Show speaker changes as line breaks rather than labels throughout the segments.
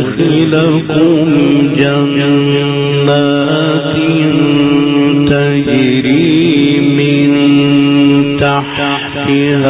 ويدخلكم جنات تجري من تحتها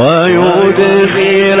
ويدخلكم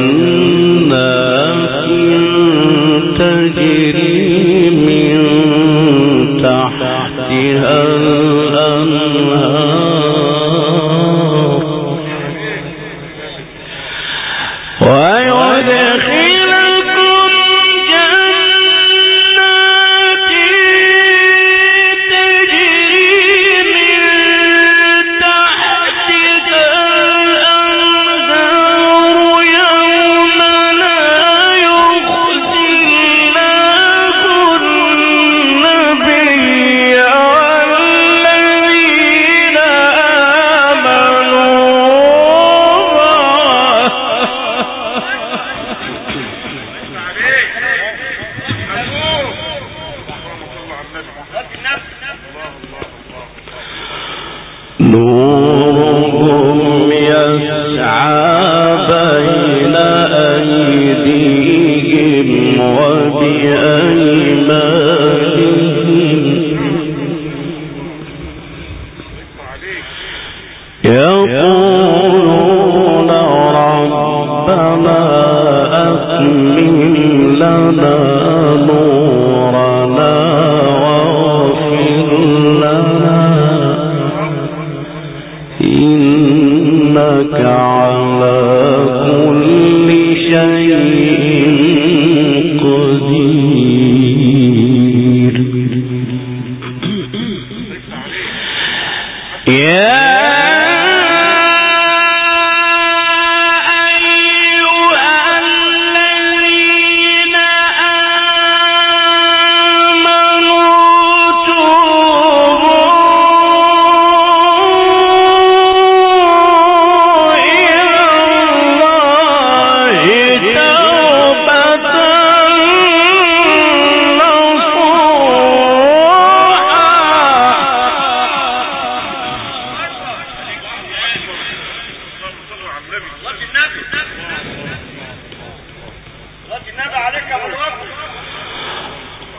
على كل شيء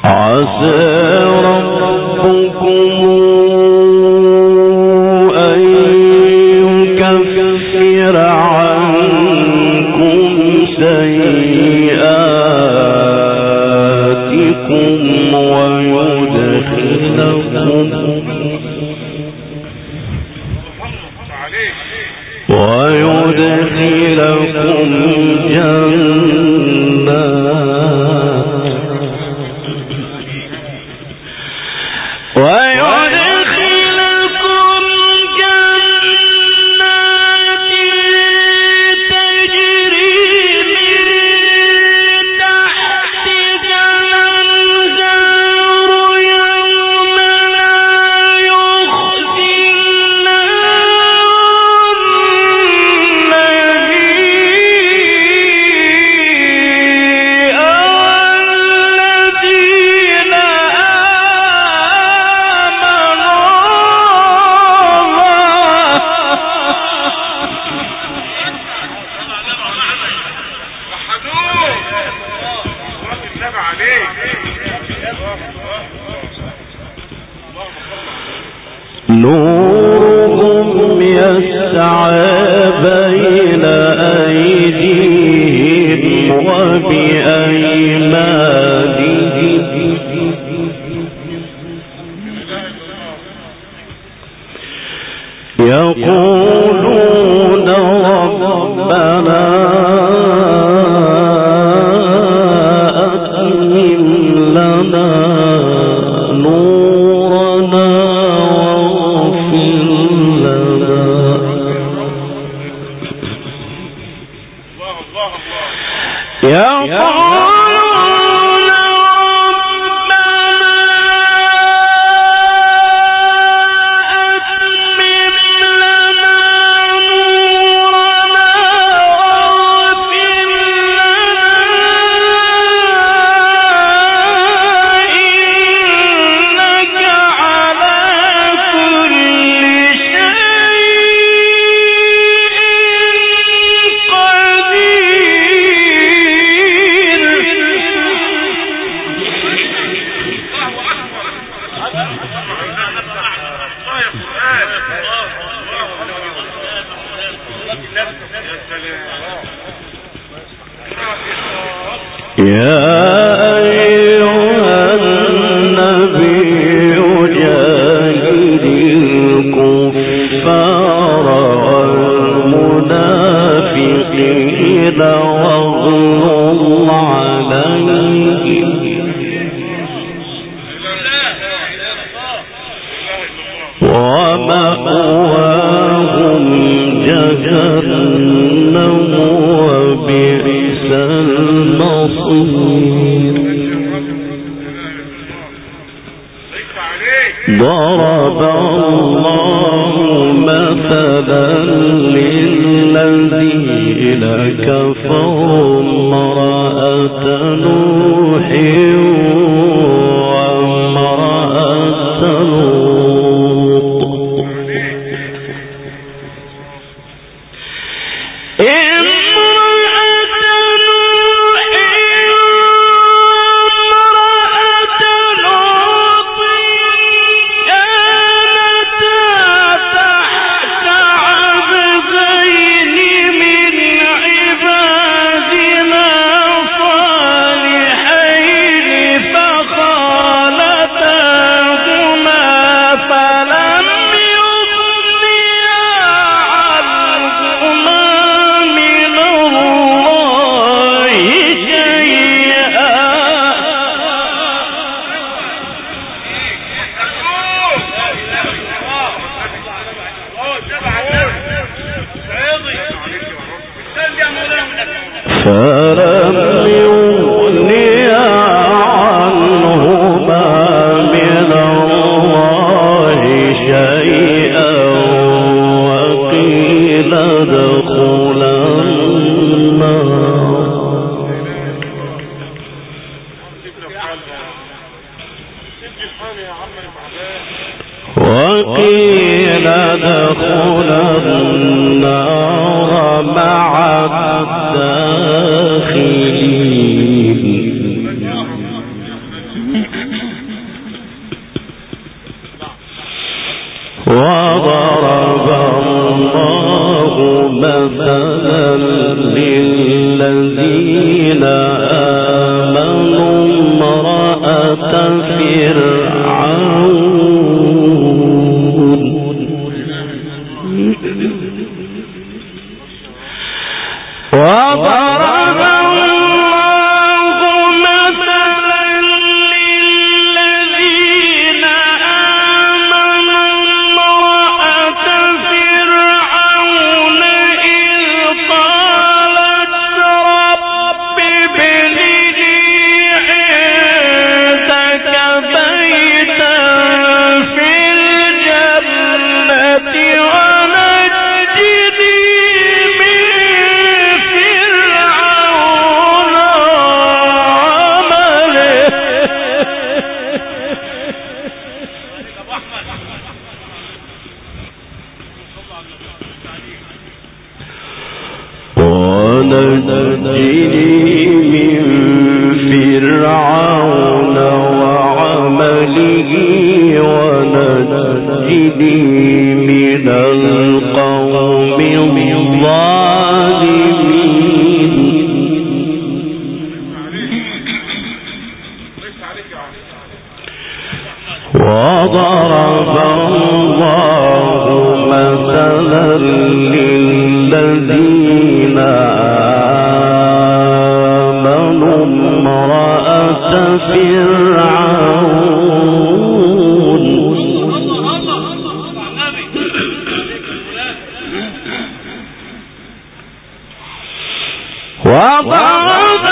عسى ربكم يا 嗯嗯 للذين آمنوا امرأة فرعون. وضعنا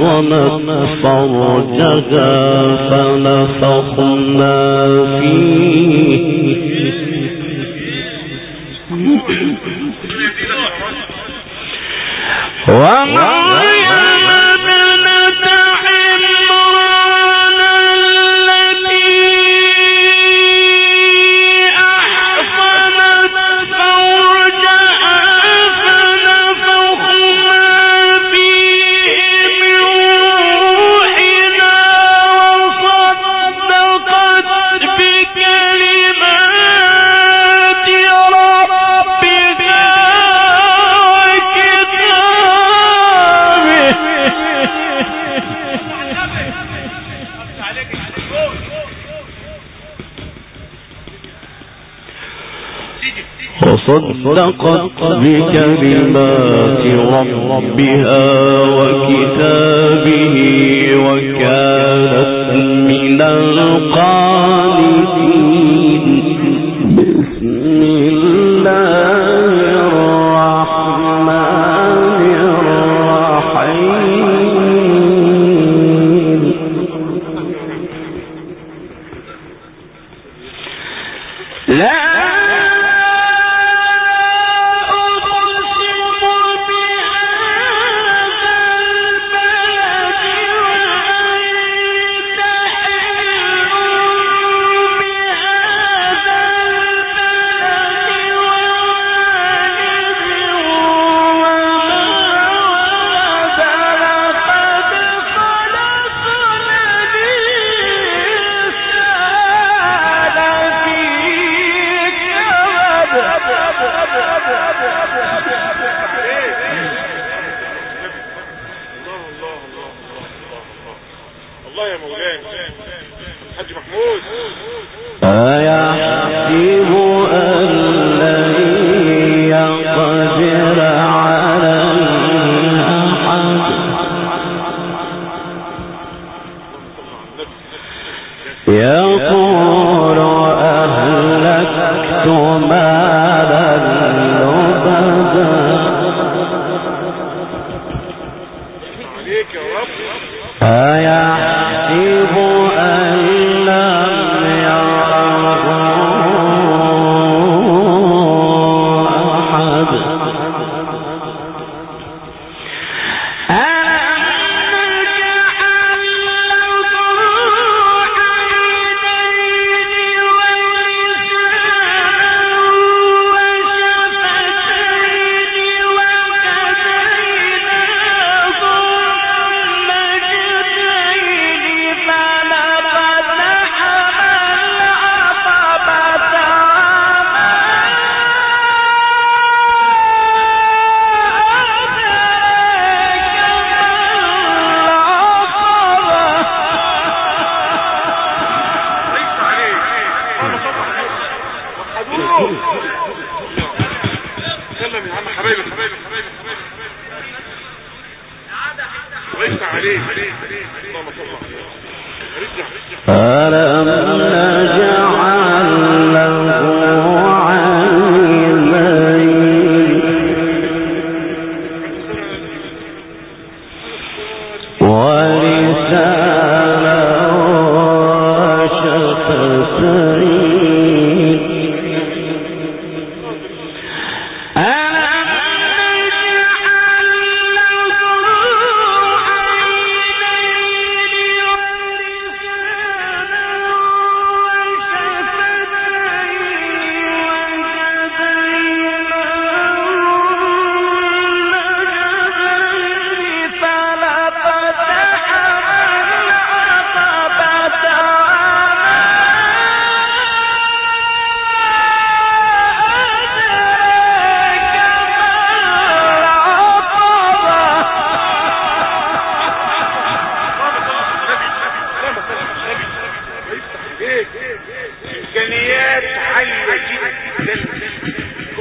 وطلت فرجها فنفخنا فيه. وما صدقت بكلمات ربها وكتابه وكانت من القانتين.
Música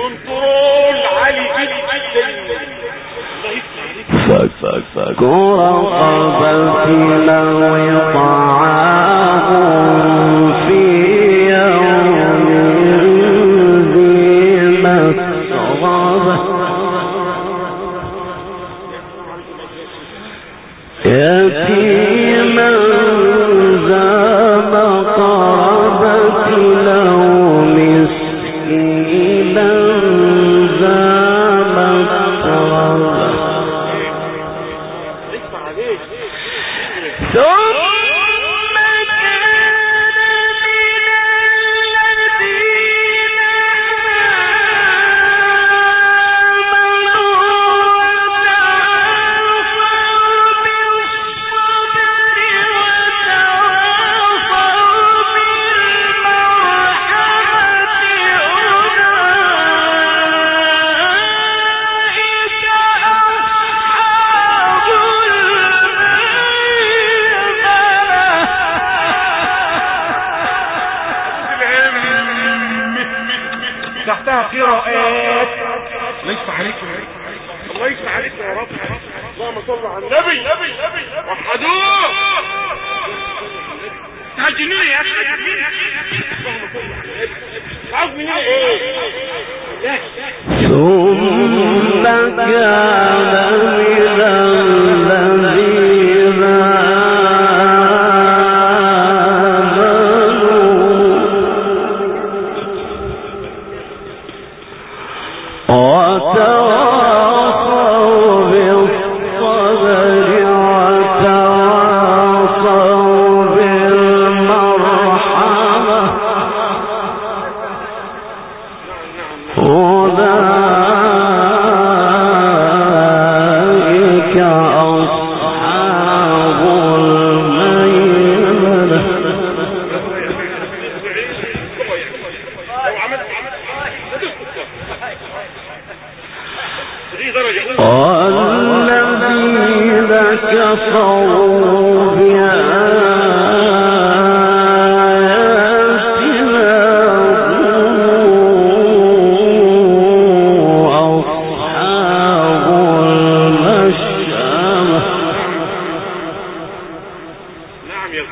كنترول عالي جدا.
فك فك فك ورقبتي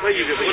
play you.